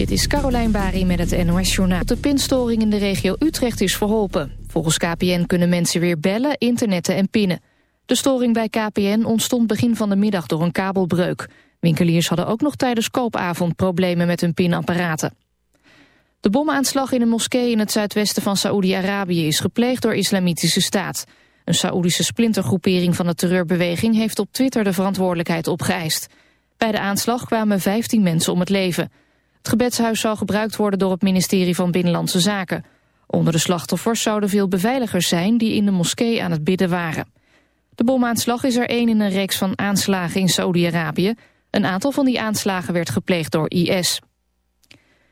Dit is Carolijn Bari met het NOS Journaal. De pinstoring in de regio Utrecht is verholpen. Volgens KPN kunnen mensen weer bellen, internetten en pinnen. De storing bij KPN ontstond begin van de middag door een kabelbreuk. Winkeliers hadden ook nog tijdens koopavond problemen met hun pinapparaten. De bomaanslag in een moskee in het zuidwesten van Saoedi-Arabië is gepleegd door Islamitische Staat. Een Saoedische splintergroepering van de terreurbeweging heeft op Twitter de verantwoordelijkheid opgeëist. Bij de aanslag kwamen 15 mensen om het leven. Het gebedshuis zou gebruikt worden door het ministerie van Binnenlandse Zaken. Onder de slachtoffers zouden veel beveiligers zijn die in de moskee aan het bidden waren. De bomaanslag is er één in een reeks van aanslagen in Saudi-Arabië. Een aantal van die aanslagen werd gepleegd door IS.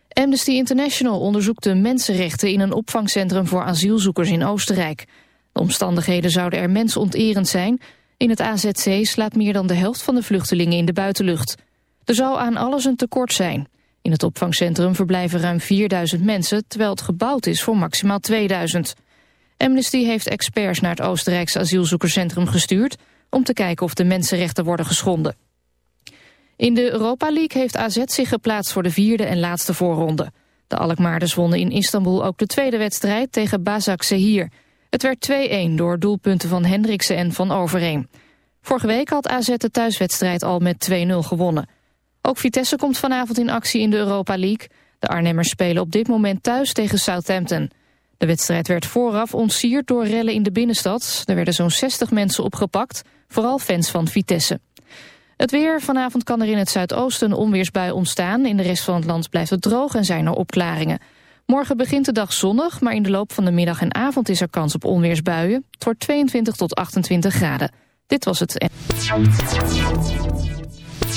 Amnesty International onderzoekt de mensenrechten in een opvangcentrum voor asielzoekers in Oostenrijk. De omstandigheden zouden er mensonterend zijn. In het AZC slaat meer dan de helft van de vluchtelingen in de buitenlucht. Er zou aan alles een tekort zijn. In het opvangcentrum verblijven ruim 4000 mensen, terwijl het gebouwd is voor maximaal 2000. Amnesty heeft experts naar het Oostenrijkse asielzoekerscentrum gestuurd... om te kijken of de mensenrechten worden geschonden. In de Europa League heeft AZ zich geplaatst voor de vierde en laatste voorronde. De Alkmaarders wonnen in Istanbul ook de tweede wedstrijd tegen Bazak Sehir. Het werd 2-1 door doelpunten van Hendriksen en Van Overeem. Vorige week had AZ de thuiswedstrijd al met 2-0 gewonnen. Ook Vitesse komt vanavond in actie in de Europa League. De Arnhemmers spelen op dit moment thuis tegen Southampton. De wedstrijd werd vooraf ontsierd door rellen in de binnenstad. Er werden zo'n 60 mensen opgepakt, vooral fans van Vitesse. Het weer. Vanavond kan er in het zuidoosten een onweersbui ontstaan. In de rest van het land blijft het droog en zijn er opklaringen. Morgen begint de dag zonnig, maar in de loop van de middag en avond is er kans op onweersbuien. Het wordt 22 tot 28 graden. Dit was het.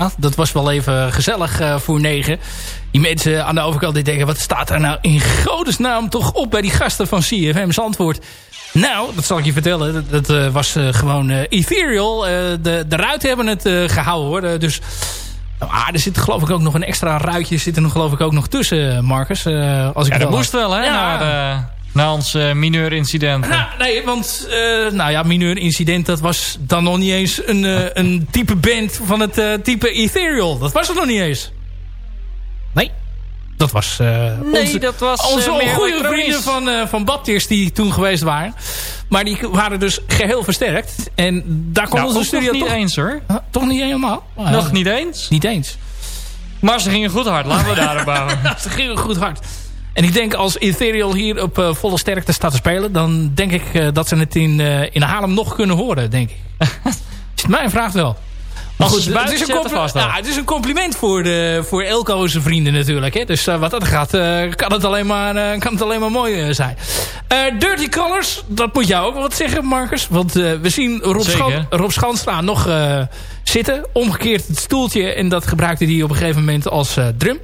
Ja, dat was wel even gezellig uh, voor negen. Die mensen aan de overkant die denken... wat staat er nou in godesnaam toch op bij die gasten van CFM Zandvoort? Nou, dat zal ik je vertellen. Dat, dat uh, was uh, gewoon Ethereal. de, de ruiten hebben het gehouden hoor. dus nou, ah, er zit geloof ik ook nog een extra ruitje. Zit er nog geloof ik ook nog tussen, Marcus. als ik ja, dat moest wel hè? Ja. Na ons uh, mineur incident. Nou, nee, want uh, nou ja, mineur incident, dat was dan nog niet eens een, uh, een type band van het type Ethereal. Dat was het nog niet eens. Nee. Dat was, nee, onze, dat was onze goede vrienden van, van Baptist die toen geweest waren. Maar die waren dus geheel versterkt. En daar kon nou, onze studio niet toch, eens hoor. toch niet helemaal? nog niet eens? Niet eens. Maar ze gingen goed hard, laten we daarop bouwen. ze gingen goed hard. En ik denk als Ethereal hier op uh, volle sterkte staat te spelen... dan denk ik uh, dat ze het in, uh, in Haarlem nog kunnen horen, denk ik. is het mijn vraag wel. Maar goed, het is, ja, het is een compliment voor, de, voor Elko's vrienden natuurlijk. Hè? Dus wat dat gaat, kan, het alleen maar, kan het alleen maar mooi zijn. Dirty Colors, dat moet jou ook wat zeggen, Marcus. Want we zien Rob, Schan, Rob Schanstra nog zitten. Omgekeerd het stoeltje. En dat gebruikte hij op een gegeven moment als drum.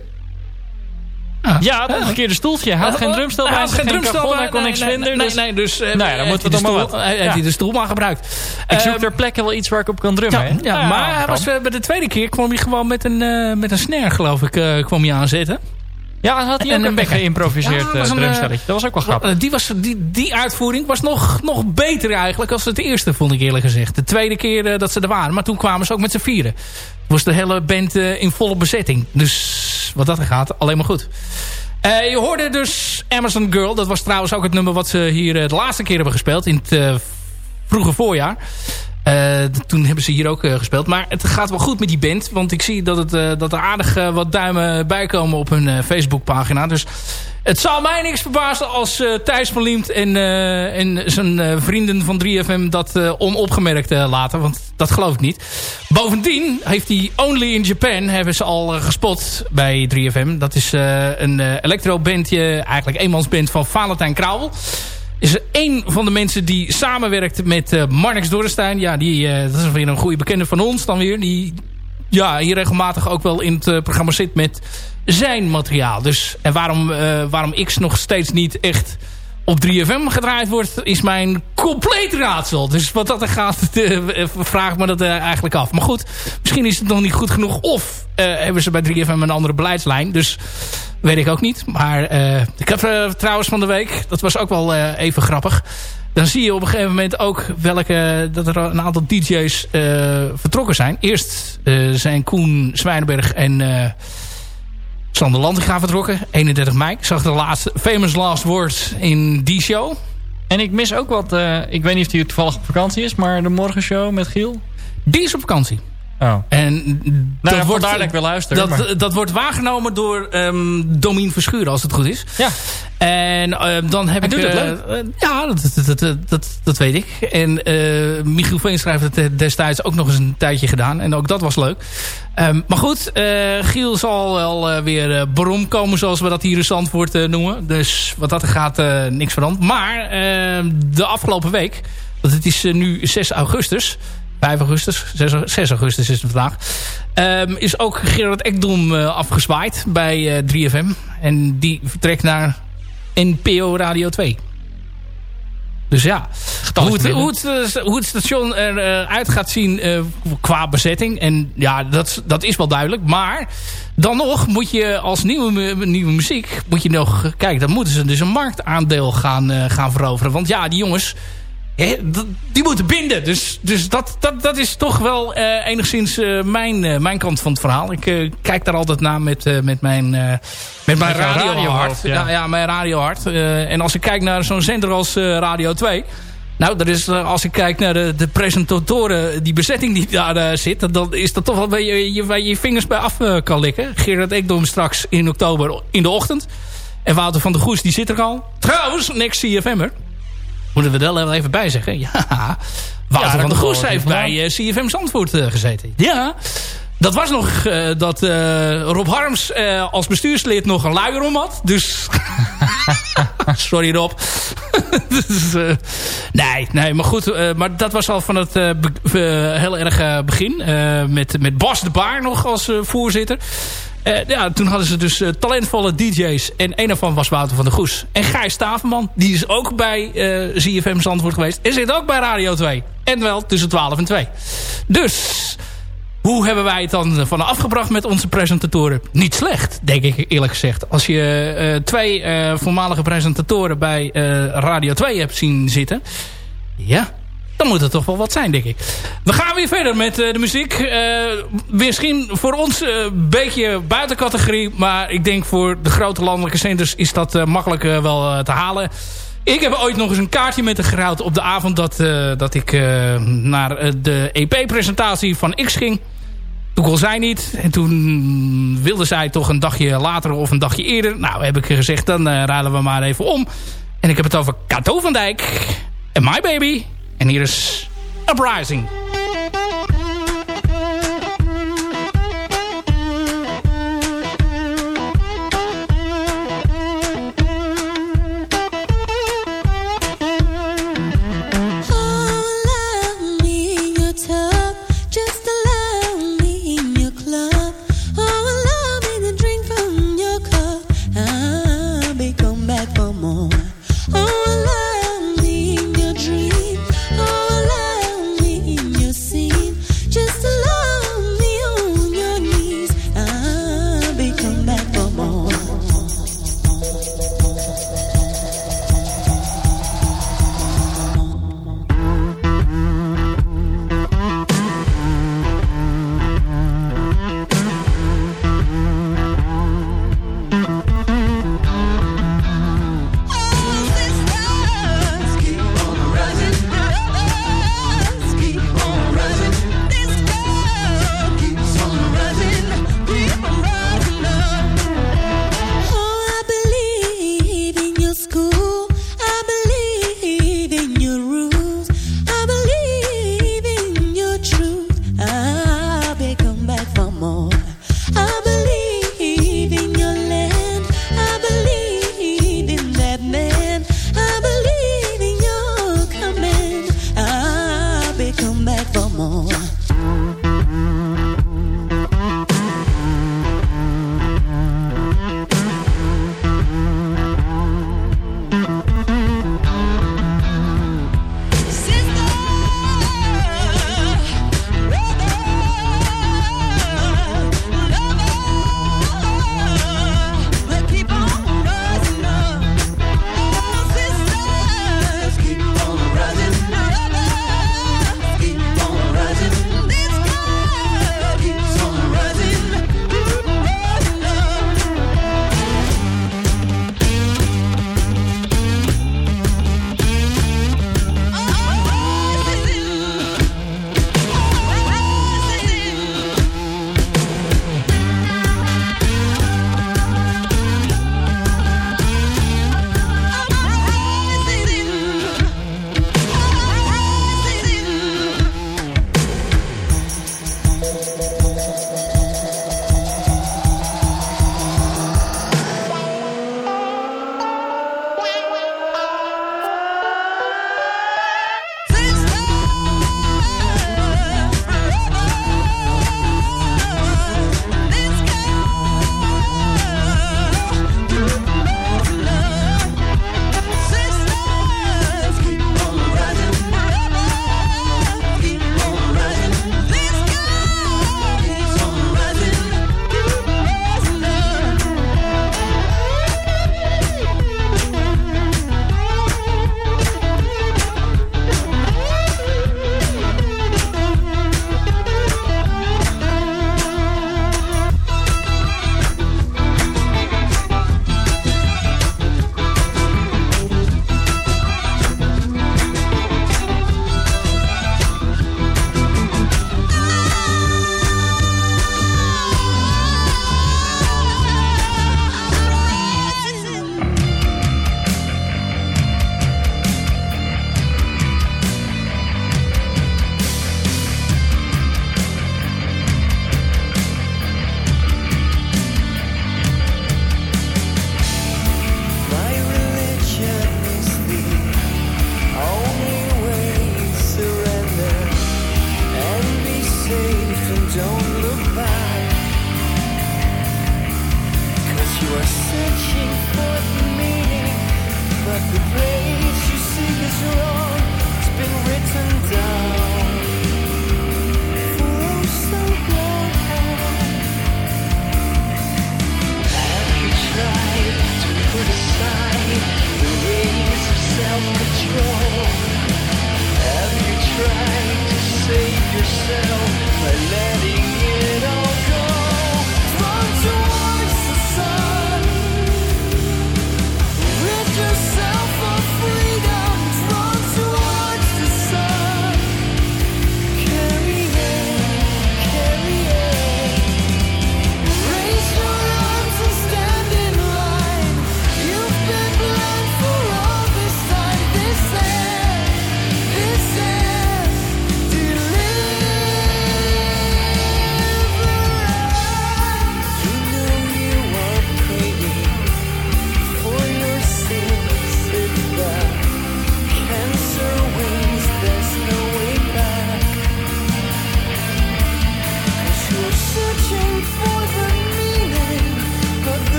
Ja, het verkeerde stoeltje. Hij had geen drumstel bij Hij had geen drumstel bij. Hij kon niks vinden. Nee, nee, dus... Nou ja, dan moeten we toch maar wat. Heeft hij de stoel maar gebruikt. Ik zoek ter plekke wel iets waar ik op kan drummen. Ja, maar hij was, bij de tweede keer kwam hij gewoon met een, met een snare, geloof ik, kwam hij aanzetten. Ja, en had hij ook een, een geïmproviseerd ja, drumstelletje. Dat was ook wel grappig. Die, was, die, die uitvoering was nog, nog beter eigenlijk als het eerste, vond ik eerlijk gezegd. De tweede keer dat ze er waren. Maar toen kwamen ze ook met z'n vieren. Was de hele band in volle bezetting. Dus wat dat gaat, alleen maar goed. Uh, je hoorde dus Amazon Girl. Dat was trouwens ook het nummer wat ze hier uh, de laatste keer hebben gespeeld. In het uh, vroege voorjaar. toen hebben ze hier ook gespeeld. Maar het gaat wel goed met die band. Want ik zie dat, het, dat er aardig wat duimen bijkomen op hun Facebookpagina. Dus het zou mij niks verbazen als uh, Thijs van Liemt en, uh, en zijn uh, vrienden van 3FM dat onopgemerkt laten. Want dat geloof ik niet. Bovendien heeft hij Only in Japan hebben ze al gespot bij 3FM. Dat is een electro-bandje, eigenlijk eenmansband van Valentijn Krauwel. Is een van de mensen die samenwerkt met Marnix Dorrestein. Ja, die, dat is weer een goede bekende van ons dan weer. Die ja, hier regelmatig ook wel in het programma zit met zijn materiaal. Dus, en waarom, uh, waarom X nog steeds niet echt op 3FM gedraaid wordt, is mijn compleet raadsel. Dus wat dat er gaat, uh, vraag me dat uh, eigenlijk af. Maar goed, misschien is het nog niet goed genoeg. Of hebben ze bij 3FM een andere beleidslijn. Dus weet ik ook niet. Maar ik heb trouwens van de week, dat was ook wel even grappig. Dan zie je op een gegeven moment ook welke, dat er een aantal DJ's vertrokken zijn. Eerst zijn Koen Zwijnenberg en... Sander Lantinga vertrokken, 31 mei. Ik zag de laatste Famous Last Words in die show. En ik mis ook wat, uh, ik weet niet of hij toevallig op vakantie is, maar de morgenshow met Giel? Die is op vakantie. Oh. En nou, dat wordt, ik wil luisteren. Dat, dat wordt waargenomen door um, Domien Verschuren, als het goed is. Ja. En uh, dan heb Hij ik... Doet uh, het leuk. ja, dat, dat, dat, dat, weet ik. En uh, Michiel Veenschrijf heeft het destijds ook nog eens een tijdje gedaan. En ook dat was leuk. Um, maar goed, Giel zal wel weer berom komen, zoals we dat hier in Zandvoort noemen. Dus wat dat gaat, niks veranderd. Maar ehm, de afgelopen week, want het is nu 6 augustus... 5 augustus, 6, 6 augustus is het vandaag. Um, is ook Gerard Ekdom uh, afgezwaaid bij uh, 3FM. En die vertrekt naar NPO Radio 2. Dus ja, hoe het, hoe, het, uh, hoe het, station eruit gaat zien qua bezetting. En ja, dat, dat is wel duidelijk. Maar dan nog moet je als nieuwe, nieuwe muziek... moet je nog, kijk, dan moeten ze dus een marktaandeel gaan, gaan veroveren. Want ja, die jongens die moeten binden. Dus, dus dat, dat, dat is toch wel uh, enigszins uh, mijn, uh, mijn kant van het verhaal. Ik kijk daar altijd naar met, met mijn, met mijn radiohart. Radio ja. ja, mijn radiohart. en als ik kijk naar zo'n zender als Radio 2... Nou, dat is, als ik kijk naar de, de presentatoren, die bezetting die daar zit... dan is dat toch wel waar je, waar je, je vingers bij af kan likken. Gerard Ekdom straks in oktober in de ochtend. En Wouter van der Goes, die zit er al. Trouwens, next CFM'er. Moeten we er wel even bij zeggen. Ja, Wouter ja, van der Goes heeft bij uh, eh, CFM Zandvoort uh, gezeten. Ja, dat was nog uh, dat Rob Harms als bestuurslid nog een luier om had. Dus... Sorry Rob. dus, nee, nee, maar goed. maar dat was al van het heel erg begin. met, met Bas de Baar nog als voorzitter. Ja, toen hadden ze dus talentvolle DJ's. En een daarvan was Wouter van der Goes. En Gijs Stavenman, die is ook bij uh, ZFM Zandvoort geweest. En zit ook bij Radio 2. En wel tussen 12 en 2. Dus hoe hebben wij het dan van afgebracht met onze presentatoren? Niet slecht, denk ik eerlijk gezegd. Als je twee voormalige presentatoren bij Radio 2 hebt zien zitten... ja, dan moet het toch wel wat zijn, denk ik. We gaan weer verder met de muziek. misschien voor ons een beetje buiten categorie... maar ik denk voor de grote landelijke centers is dat makkelijk wel te halen... Ik heb ooit nog eens een kaartje met de gerouwd op de avond dat, dat ik naar de EP-presentatie van X ging. Toen kon zij niet. En toen wilde zij toch een dagje later of een dagje eerder. Nou, heb ik gezegd, dan uh, raden we maar even om. En ik heb het over Kato van Dijk en My Baby. En hier is Uprising.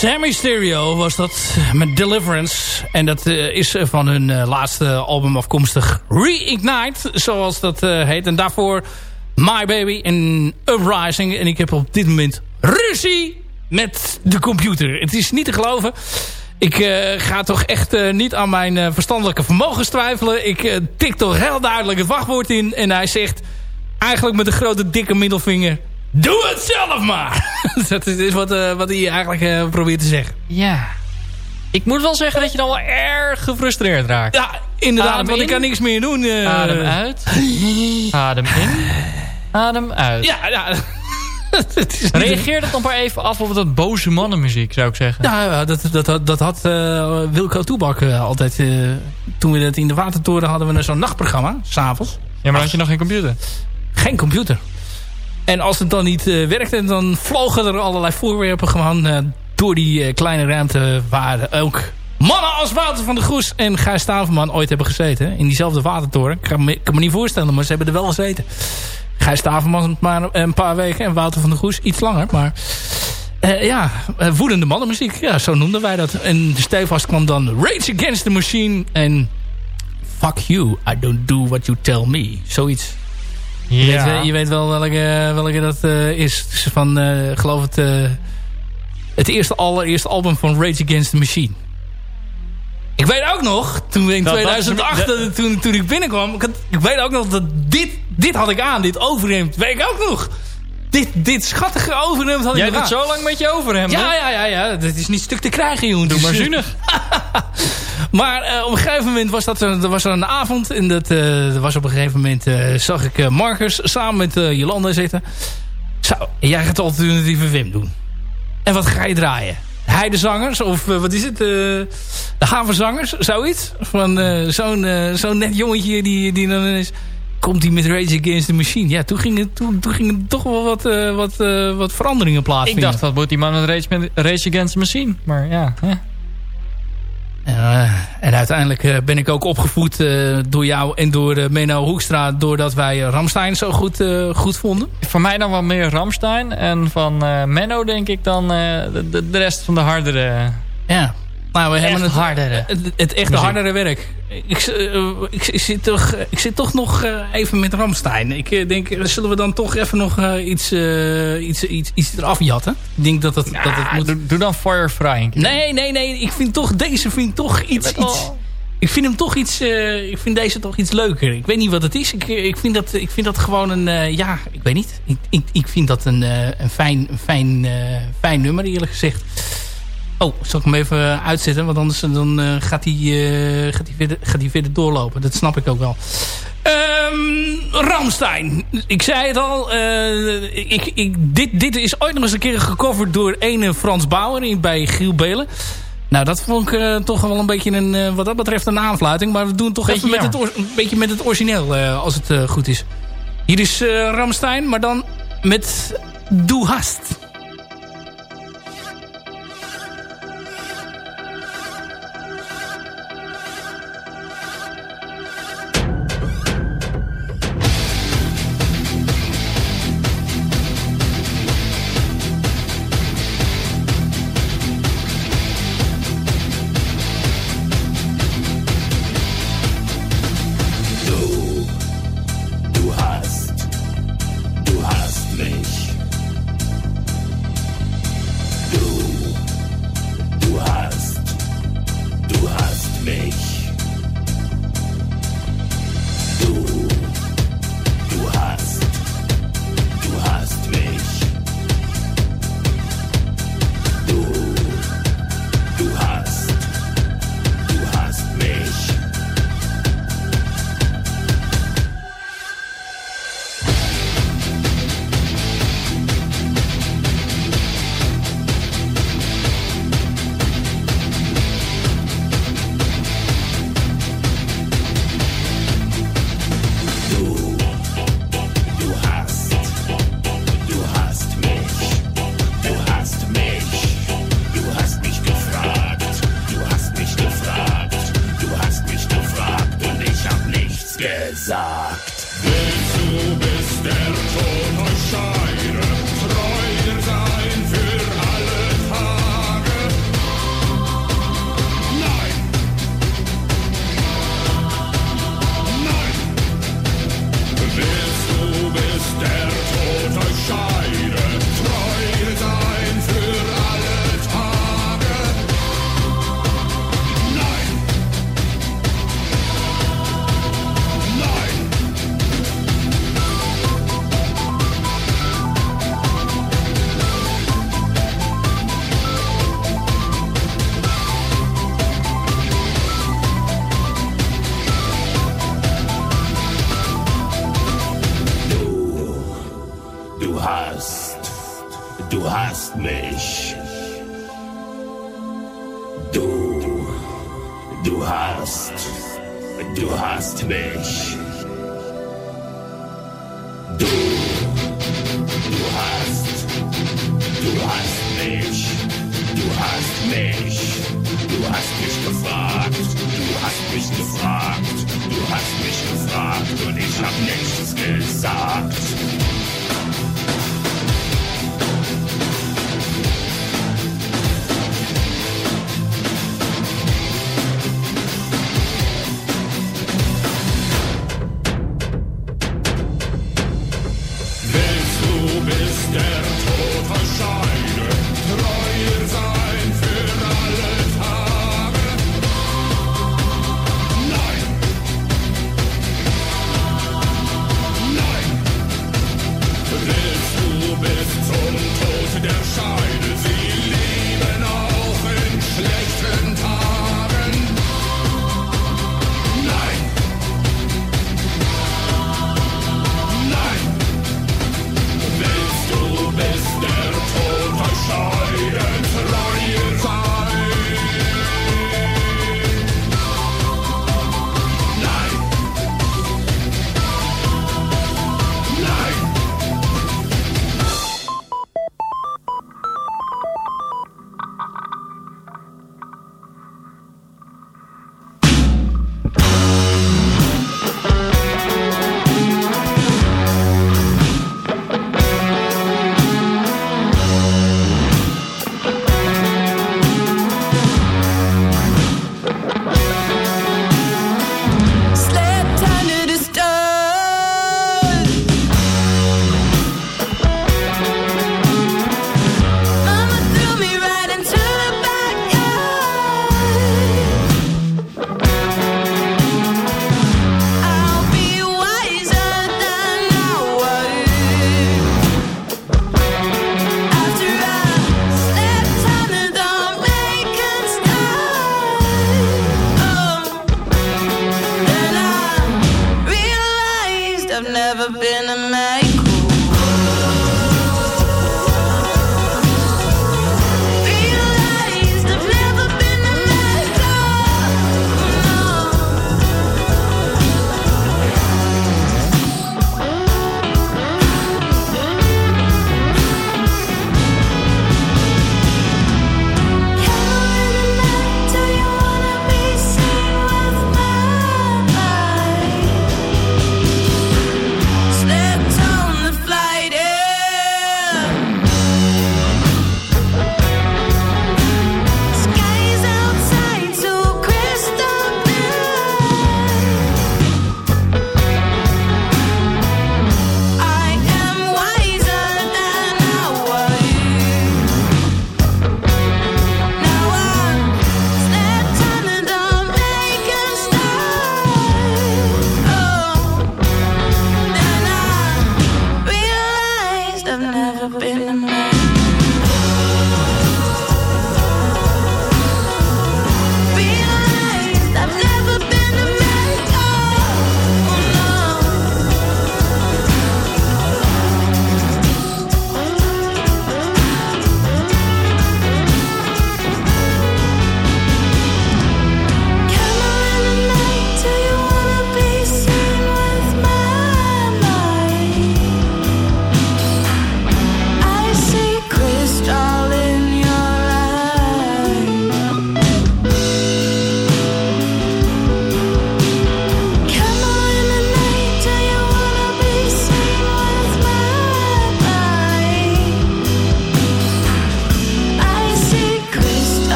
Sammy Stereo was dat met Deliverance. En dat uh, is van hun uh, laatste album afkomstig Reignite, zoals dat uh, heet. En daarvoor My Baby en Uprising. En ik heb op dit moment ruzie met de computer. Het is niet te geloven. Ik ga toch echt niet aan mijn verstandelijke vermogens twijfelen. Ik tik toch heel duidelijk het wachtwoord in. En hij zegt eigenlijk met een grote dikke middelvinger... Doe het zelf maar. dat is wat, uh, wat hij eigenlijk uh, probeert te zeggen. Ja. Ik moet wel zeggen dat je dan wel erg gefrustreerd raakt. Ja, inderdaad. Adem want in. ik kan niks meer doen. Uh... Adem uit. Adem in. Adem uit. Ja, ja. Reageer dat nog maar even af op dat boze mannenmuziek, zou ik zeggen. Ja, dat, dat, dat, dat had uh, Wilco Toebak uh, altijd. Uh, toen we dat in de Watertoren hadden we zo'n nachtprogramma, s'avonds. Ja, maar had je nog geen computer? Geen computer. En als het dan niet werkte, dan vlogen er allerlei voorwerpen gewoon door die kleine ruimte waar ook mannen als Wouter van der Goes en Gijs Staverman ooit hebben gezeten. In diezelfde watertoren. Ik kan me, niet voorstellen, maar ze hebben er wel gezeten. Gijs Staverman maar een paar weken en Wouter van der Goes iets langer. Maar ja, woedende mannenmuziek. Ja, zo noemden wij dat. En de stevast kwam dan Rage Against the Machine en Fuck You, I Don't Do What You Tell Me. Zoiets. Ja. Je, weet, je weet wel welke, welke dat uh, is. Van, geloof het, het eerste allereerste album van Rage Against the Machine. Ik weet ook nog, toen in dat 2008, toen, toen ik binnenkwam... Ik, ik, weet ook nog dat dit, dit had ik aan, dit overhemd. Weet ik ook nog. Dit, dit schattige overhemd had Jij ik Jij doet zo lang met je overhemd, Ja, ja, ja, ja. Dat is niet stuk te krijgen, jongen. Doe maar zuinig. maar uh, op een gegeven moment was dat er, was er een avond. En dat uh, was op een gegeven moment uh, zag ik Marcus samen met Jolanda zitten. Zo, jij gaat de alternatieve Wim doen. En wat ga je draaien? heidezangers. Of wat is het? De havenzangers. Zoiets. Van zo'n zo'n net jongetje die, die dan is... Komt hij met Rage Against the Machine. Ja, toen ging het, toen, toen ging toch wel wat, wat, wat veranderingen plaatsvinden. Ik dacht, wat moet die man met Rage, Rage Against the Machine? Maar ja, hè. Uh, en uiteindelijk uh, ben ik ook opgevoed uh, door jou en door Menno Hoekstra... doordat wij Ramstein zo goed, goed vonden. Van mij dan wel meer Ramstein. En van Menno denk ik dan de, de, rest van de hardere... Ja, nou, we hebben het, hardere. Het, het echte hardere werk. Ik, ik, ik, zit toch, ik zit toch nog even met Ramstein. Ik denk, zullen we dan toch even nog iets, iets, iets, iets eraf jatten? Ik denk dat, het, ja, dat het moet... Doe, doe dan Firefly. Nee, nee, nee. Ik vind toch, deze vind toch iets... iets ik vind hem toch iets... Uh, ik vind deze toch iets leuker. Ik weet niet wat het is. Ik, ik, vind, dat, ik vind dat gewoon een... Uh, ja, ik weet niet. Ik, ik, ik vind dat een, uh, een fijn, fijn, fijn nummer eerlijk gezegd. Oh, zal ik hem even uitzetten? Want anders dan, uh, gaat hij uh, gaat verder, gaat verder doorlopen. Dat snap ik ook wel. Um, Ramstein. Ik zei het al. Uh, ik, ik, dit, dit is ooit nog eens een keer gecoverd door ene Frans Bauer in, bij Giel Belen. Nou, dat vond ik toch wel een beetje een, wat dat betreft een aanfluiting. Maar we doen toch beetje even met het, een beetje met het origineel, als het goed is. Hier is Ramstein, maar dan met Doe Hast.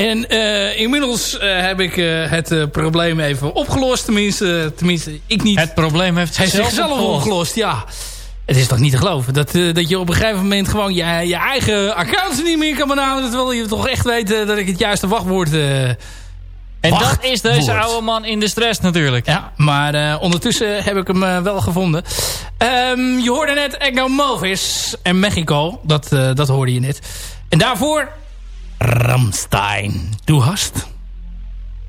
En uh, inmiddels uh, heb ik uh, het probleem even opgelost. Tenminste, tenminste ik niet. Het probleem heeft zichzelf, zichzelf opgelost. opgelost. Ja. Het is toch niet te geloven dat, dat je op een gegeven moment gewoon je, je eigen accounts niet meer kan benaderen. Terwijl je toch echt weet dat ik het juiste wachtwoord... en dat is deze oude man in de stress natuurlijk. Ja, maar ondertussen heb ik hem wel gevonden. Um, je hoorde net Ego Movis en Mexico. Dat, dat hoorde je net. En daarvoor Ramstein. Du hast.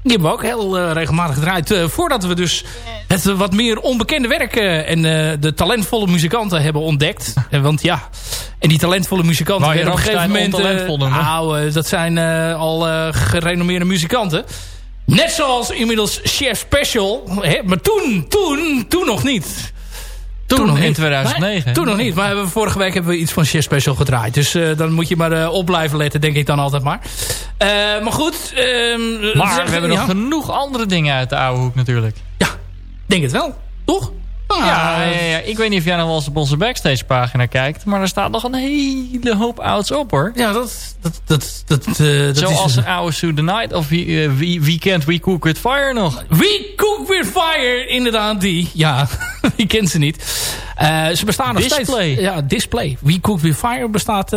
Die hebben we ook heel uh, regelmatig gedraaid. Uh, voordat we dus het wat meer onbekende werk uh, en de talentvolle muzikanten hebben ontdekt. want ja, en die talentvolle muzikanten nou, op een gegeven moment... nou, dat zijn al gerenommeerde muzikanten. Net zoals inmiddels Chef Special. Hè, maar toen, toen, toen nog niet. Toen, nog in 2009. toen nog niet. Maar we, vorige week hebben we iets van Chef Special gedraaid. Dus uh, dan moet je maar uh, op blijven letten, denk ik dan altijd maar. Uh, maar goed. Uh, maar we hebben nog genoeg andere dingen uit de oude hoek natuurlijk. Ja, denk het wel. Toch? Ah, ja, ja, ja, ik weet niet of jij nog wel eens op onze backstage pagina kijkt. Maar er staat nog een hele hoop ouds op hoor. Ja, dat, dat, dat, dat, uh, dat Zoals is... Our Sue the Night of uh, Weekend We Cook With Fire nog. We Cook With Fire, inderdaad die. Ja, wie kent ze niet. Uh, ze bestaan nog display. steeds. Ja, Display. We Cook With Fire bestaat,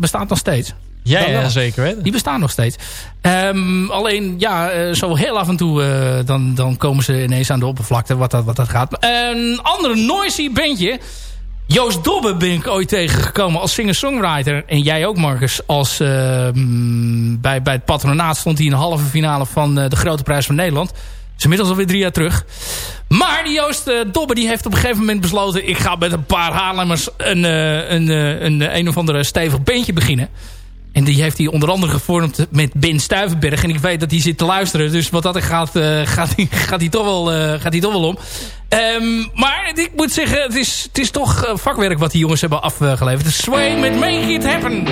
bestaat nog steeds. Ja, ja, zeker weten. Die bestaan nog steeds. Um, alleen, ja, uh, zo heel af en toe uh, dan, dan komen ze ineens aan de oppervlakte wat dat, wat dat gaat. Een andere noisy bandje. Joost Dobbe ben ik ooit tegengekomen als singer-songwriter. En jij ook, Marcus. Als, uh, bij, bij het patronaat stond hij in de halve finale van de Grote Prijs van Nederland. is inmiddels alweer drie jaar terug. Maar die Joost Dobbe die heeft op een gegeven moment besloten... ik ga met een paar Haarlemmers een, een, een, een, een of andere stevig bandje beginnen. En die heeft hij onder andere gevormd met Ben Stuivenberg. En ik weet dat hij zit te luisteren. Dus wat dat gaat, uh, gaat, hij, gaat, toch wel, uh, gaat toch wel om. Um, maar ik moet zeggen, het is, het is toch vakwerk wat die jongens hebben afgeleverd. Sway met Make It Happen.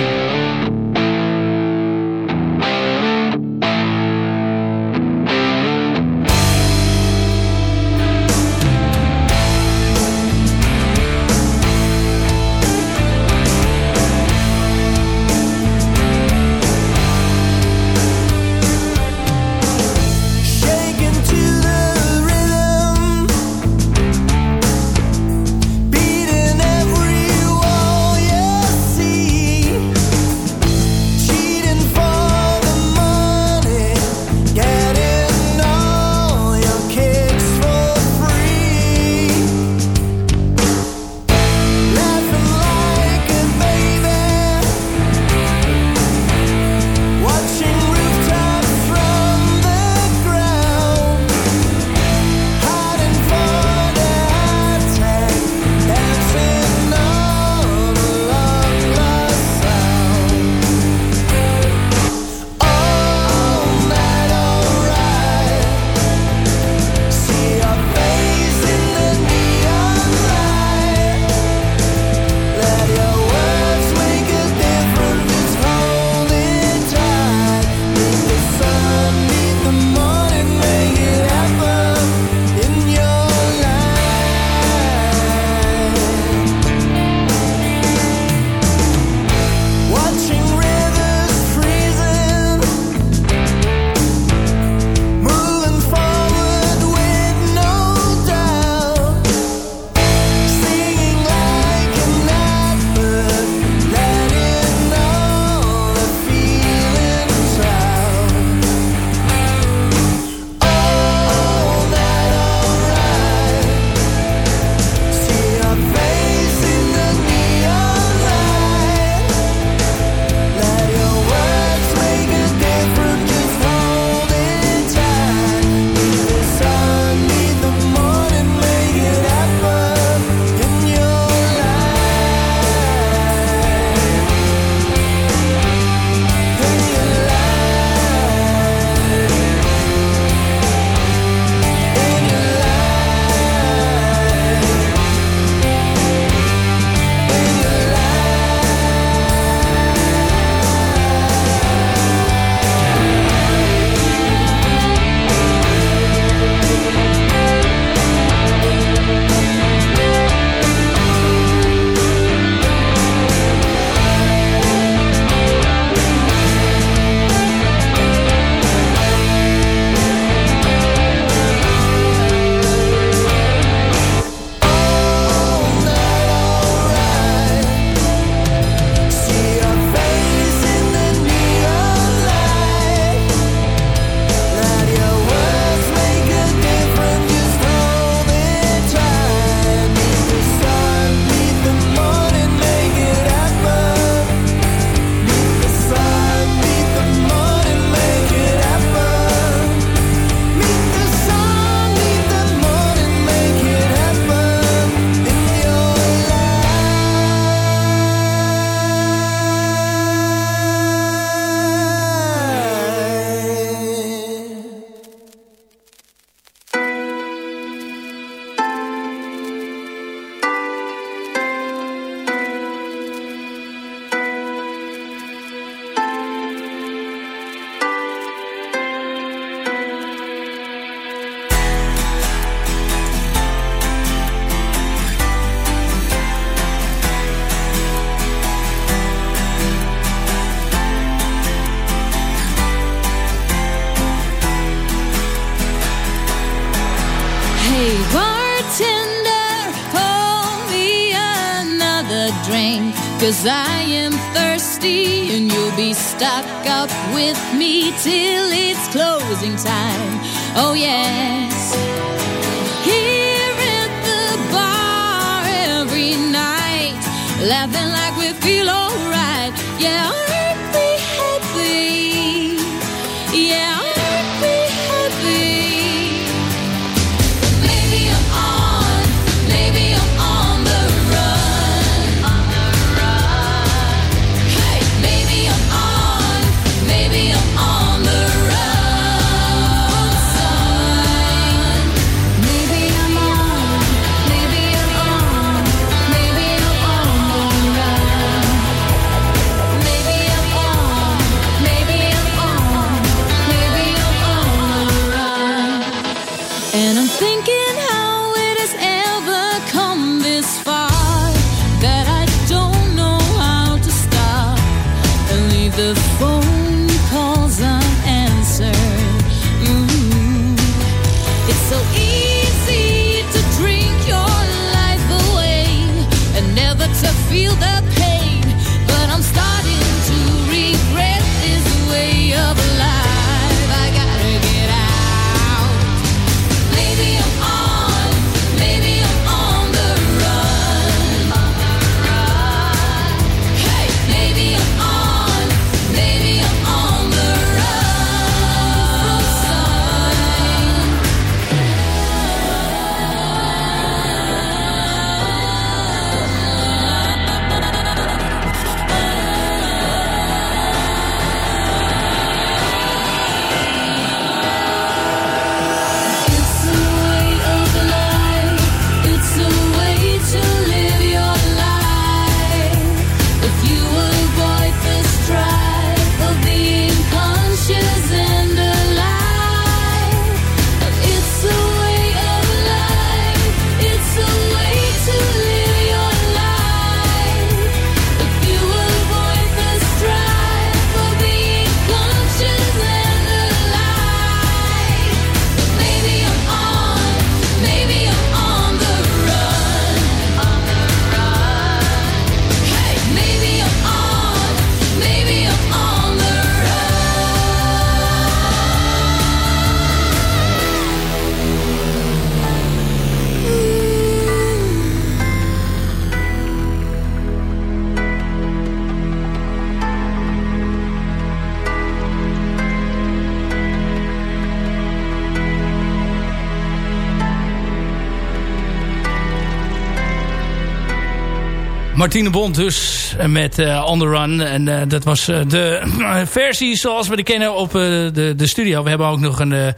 Martine Bond dus eh, met eh On The Run. En eh, dat was de versie zoals we die kennen op de, de studio. We hebben ook nog een,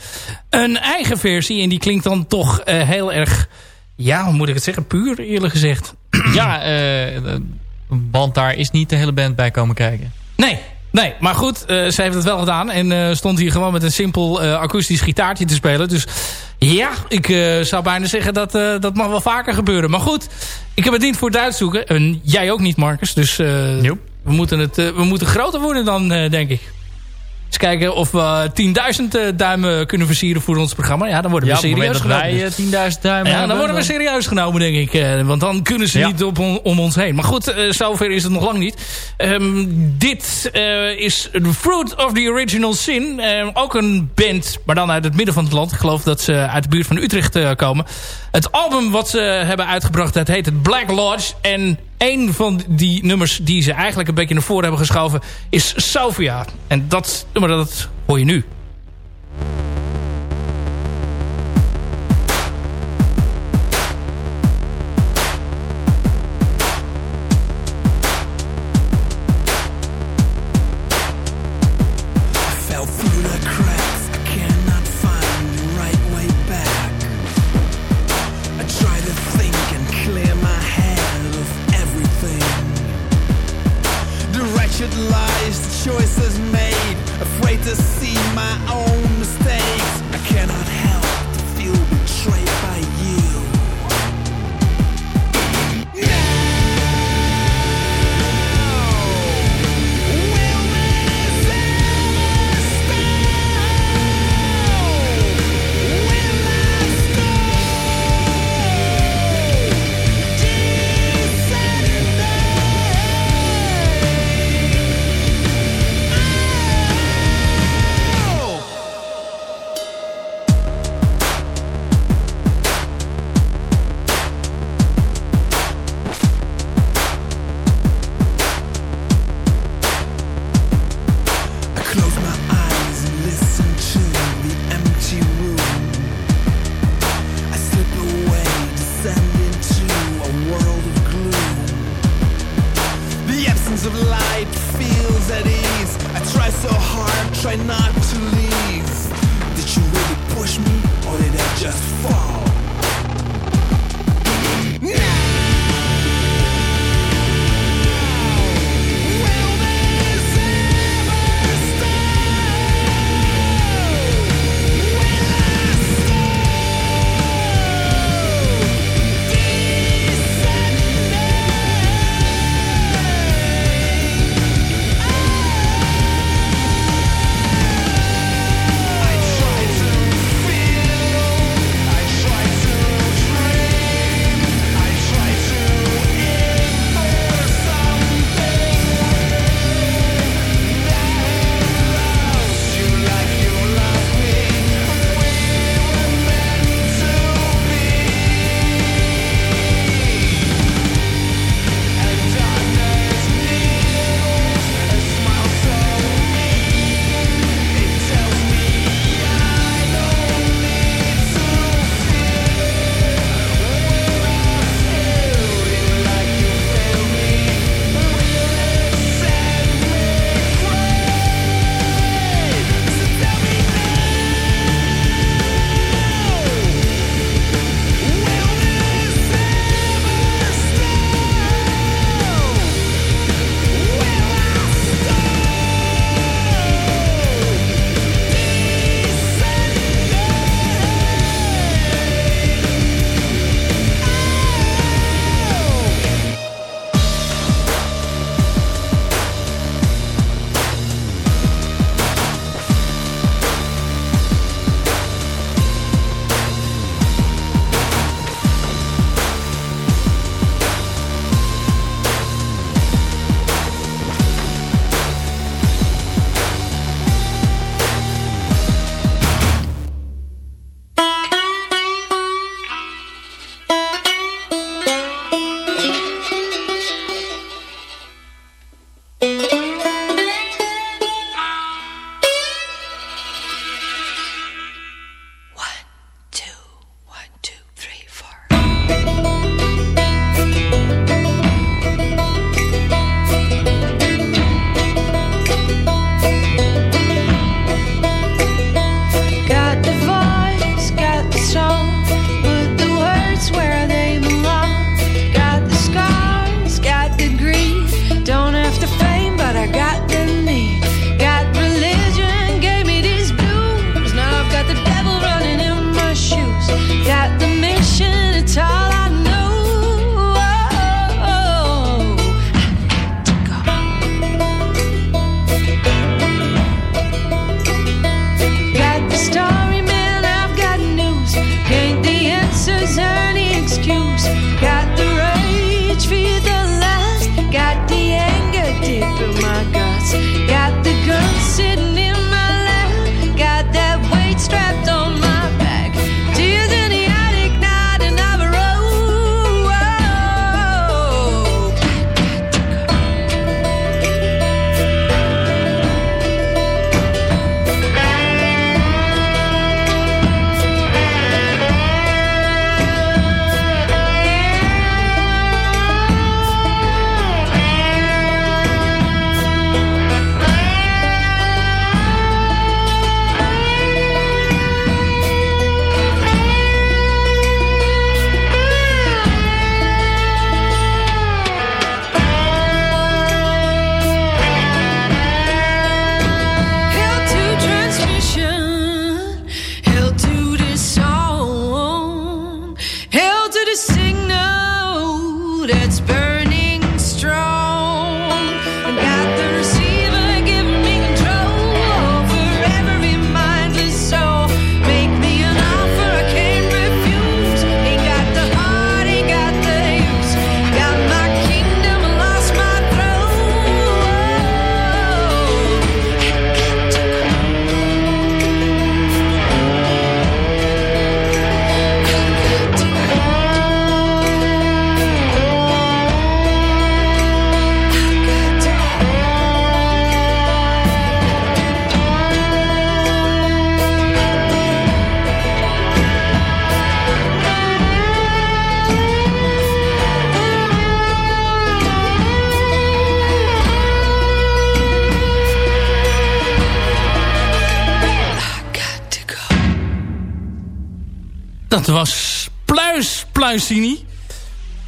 een eigen versie. En die klinkt dan toch heel erg... Ja, hoe moet ik het zeggen? Puur eerlijk gezegd. Ja, want daar is niet de hele band bij komen kijken. Nee, nee. Maar goed, eh, ze heeft het wel gedaan. En eh, stond hier gewoon met een simpel eh, akoestisch gitaartje te spelen. Dus ja, ik zou bijna zeggen dat dat mag wel vaker gebeuren. Maar goed, ik heb het niet voor het uitzoeken. En jij ook niet, Marcus. Dus we, moeten het, we moeten groter worden dan, denk ik. Eens kijken of we 10.000 eh, duimen kunnen versieren voor ons programma. Ja, dan worden we Ja, serieus genomen. wij eh, 10.000 duimen Ja, dan worden we serieus genomen, denk ik. Eh, want dan kunnen ze Ja. niet op om ons heen. Maar goed, eh, zover is het nog lang niet. Ehm, dit eh, is The Fruit of the Original Sin. Eh, ook een band, maar dan uit het midden van het land. Ik geloof dat ze uit de buurt van Utrecht eh, komen. Het album wat ze hebben uitgebracht, dat heet het Black Lodge. En een van die nummers die ze eigenlijk een beetje naar voren hebben geschoven... is Sophia. En dat nummer, dat hoor je nu.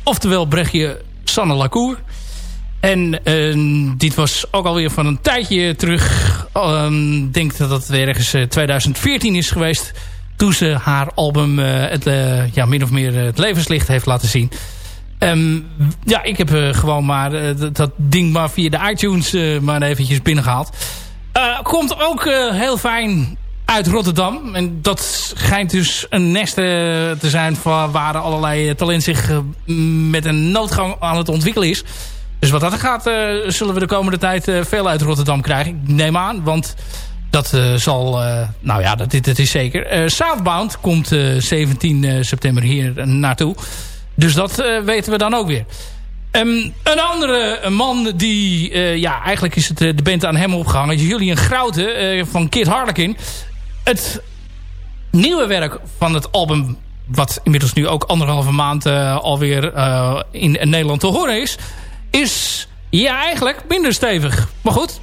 Oftewel Brechtje Sanne Lacour. En uh, dit was ook alweer van een tijdje terug. Ehm, Ik denk dat dat weer ergens 2014 is geweest. Toen ze haar album uh, het, uh, ja, min of meer het levenslicht heeft laten zien. Um, ja, ik heb gewoon maar dat ding maar via de iTunes maar eventjes binnengehaald. komt ook heel fijn uit Rotterdam. En dat schijnt dus een nest te zijn van waar allerlei talent zich met een noodgang aan het ontwikkelen is. Dus wat dat gaat, uh, zullen we de komende tijd uh, veel uit Rotterdam krijgen. Ik neem aan, want dat uh, zal... nou ja, dat, dat is zeker. Southbound komt 17 september hier naartoe. Dus dat weten we dan ook weer. Um, een andere man die... ja, eigenlijk is het de band aan hem opgehangen. Julian Groute van Kid Harlequin. Het nieuwe werk van het album... wat inmiddels nu ook anderhalve maand alweer in Nederland te horen is is ja eigenlijk minder stevig. Maar goed,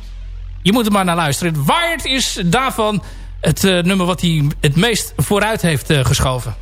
je moet er maar naar luisteren. Waard is daarvan het uh, nummer wat hij het meest vooruit heeft geschoven.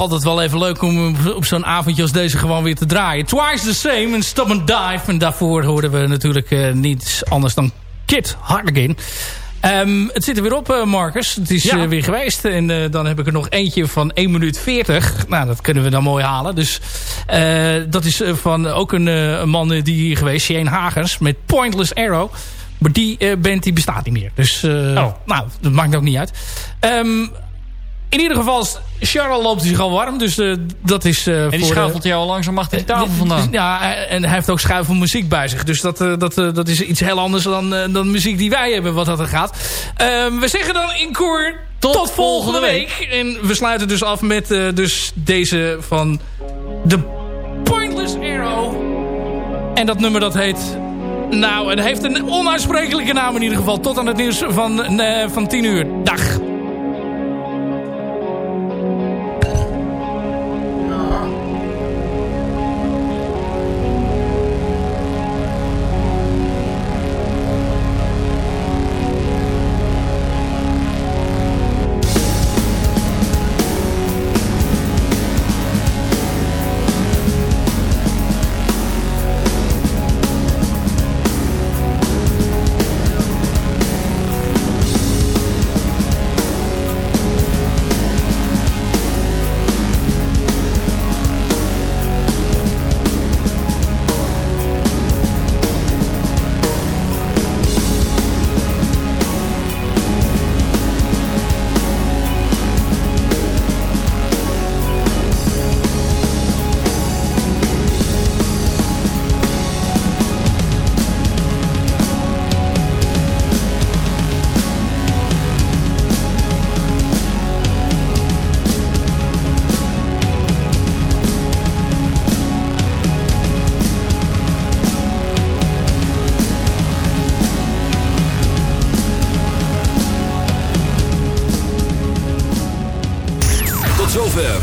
Altijd wel even leuk om hem op zo'n avondje als deze gewoon weer te draaien. Twice the Same en Stop and Dive. En daarvoor hoorden we natuurlijk eh, niets anders dan Kid Hartigan. Ehm, het zit er weer op, eh, Marcus. Het is Ja. eh, weer geweest. En eh, dan heb ik er nog eentje van 1 minuut 40. Nou, dat kunnen we dan mooi halen. Dus eh, dat is eh, van ook een, eh, man eh, die hier geweest. Shane Hagers met Pointless Arrow. Maar die eh, band die bestaat niet meer. Dus eh, Oh. nou, dat maakt ook niet uit. Ehm, in ieder geval, Charles loopt zich al warm. Dus eh, dat is eh En die voor... eh, schuifelt jou al langzaam achter die tafel vandaan. ja, en hij heeft ook schuifelmuziek bij zich. Dus dat, eh, dat, eh, dat is iets heel anders dan, eh, dan muziek die wij hebben wat dat er gaat. Ehm, we zeggen dan in koor tot, Tot volgende volgende week. En we sluiten dus af met eh, dus deze van The Pointless Arrow. En dat nummer dat heet... Nou, het heeft een onuitsprekelijke naam in ieder geval. Tot aan het nieuws van, eh, van 10 uur. Dag.